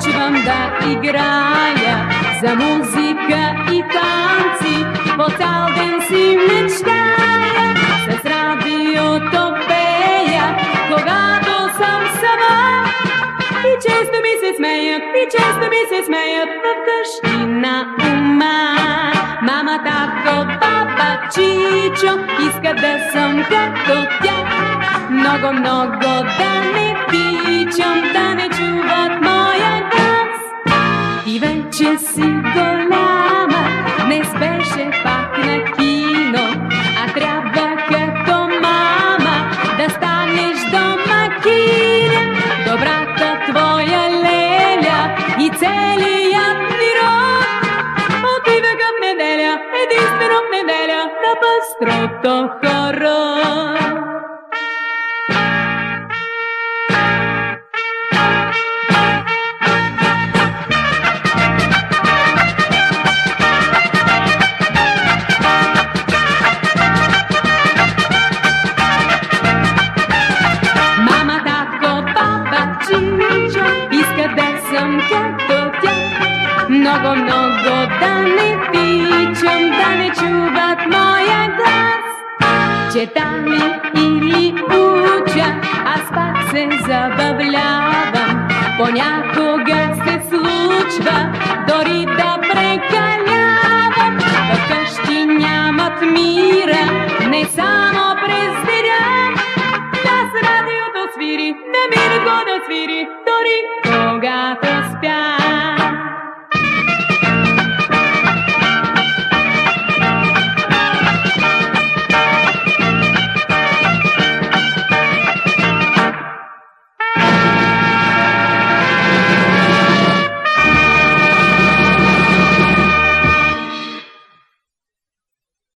Почвам да играя за музика и танци, по цял ден си мечтая, с радиото пея, когато съм сама. И често ми се смеят, и често ми се смеят вкъщи на ума. Мама, тако, папа, чичо, иска да съм като тях. Много, много да си голяма, не спеше пак на кино, а трябва като мама да станеш домакиня. Добрата твоя леля и целият ми род отива към неделя, единствено в неделя на пъстрото хоро. Като тях. Много, много да не тичам, да не чуват моя глас. Чета ли или уча, аз пак се забавлявам. Понякога се случва, свири, да ми го да свири, дори когато спя.